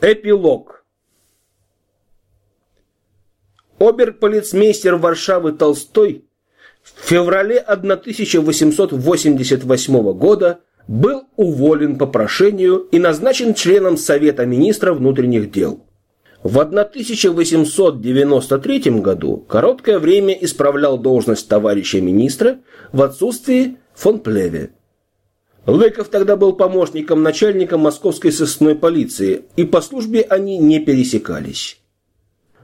Эпилог. Оберполицмейстер Варшавы Толстой в феврале 1888 года был уволен по прошению и назначен членом Совета министра внутренних дел. В 1893 году короткое время исправлял должность товарища министра в отсутствии фон Плеве. Лыков тогда был помощником начальника московской сыскной полиции, и по службе они не пересекались.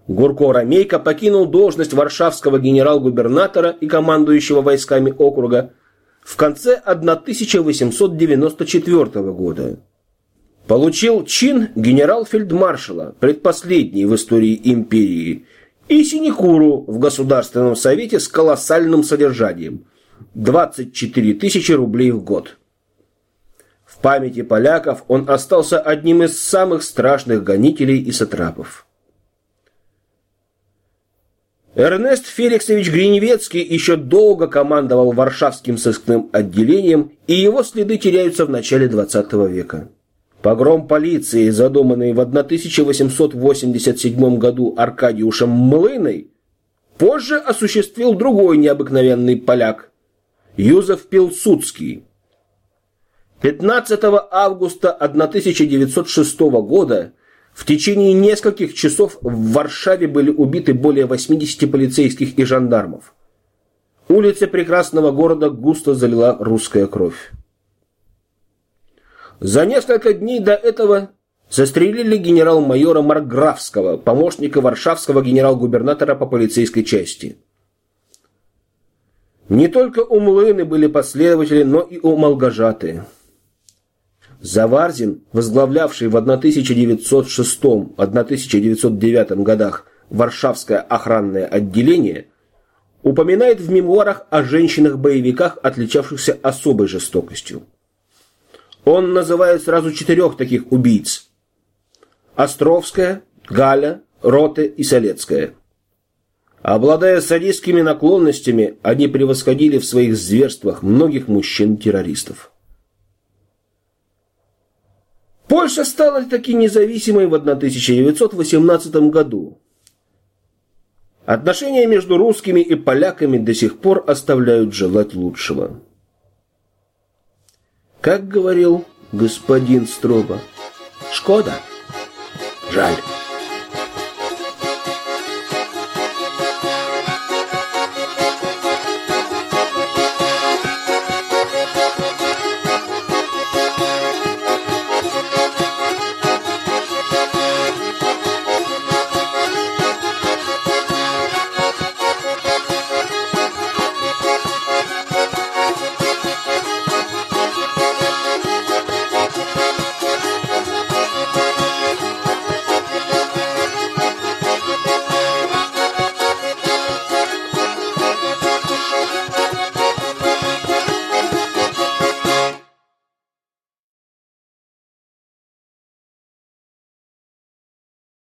Гурко Ромейко покинул должность варшавского генерал-губернатора и командующего войсками округа в конце 1894 года. Получил чин генерал-фельдмаршала, предпоследний в истории империи, и синекуру в Государственном совете с колоссальным содержанием – 24 тысячи рублей в год. В памяти поляков он остался одним из самых страшных гонителей и сатрапов. Эрнест Феликсович Гриневецкий еще долго командовал Варшавским сыскным отделением, и его следы теряются в начале XX века. Погром полиции, задуманный в 1887 году Аркадиушем Млыной, позже осуществил другой необыкновенный поляк – Юзеф Пилсудский. 15 августа 1906 года в течение нескольких часов в Варшаве были убиты более 80 полицейских и жандармов. Улицы прекрасного города густо залила русская кровь. За несколько дней до этого застрелили генерал-майора Марграфского, помощника варшавского генерал-губернатора по полицейской части. Не только у Млыны были последователи, но и у Малгожаты. Заварзин, возглавлявший в 1906-1909 годах Варшавское охранное отделение, упоминает в мемуарах о женщинах-боевиках, отличавшихся особой жестокостью. Он называет сразу четырех таких убийц. Островская, Галя, Роте и Солецкая. Обладая садистскими наклонностями, они превосходили в своих зверствах многих мужчин-террористов. Польша стала таки независимой в 1918 году. Отношения между русскими и поляками до сих пор оставляют желать лучшего. Как говорил господин Строба, «Шкода, жаль».